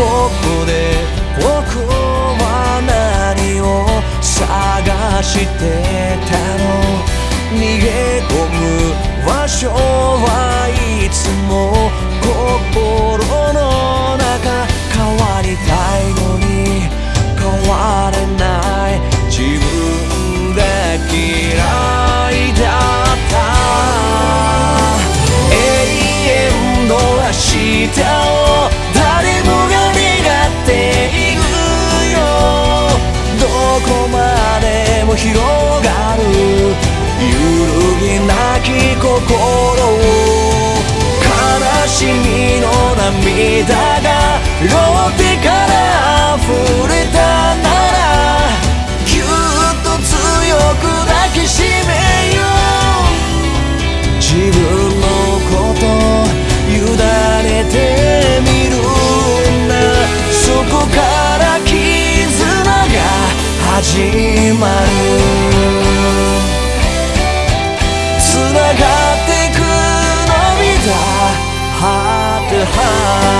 ここで僕は何を探してたの逃げ込む場所はいつも心の中変わりたいのに変われない自分が嫌いだった永遠の明日を広がる。揺るぎなき心悲しみの涙がローテから溢れたならぎゅっと強く抱きしめよう。つながってく涙ハートハート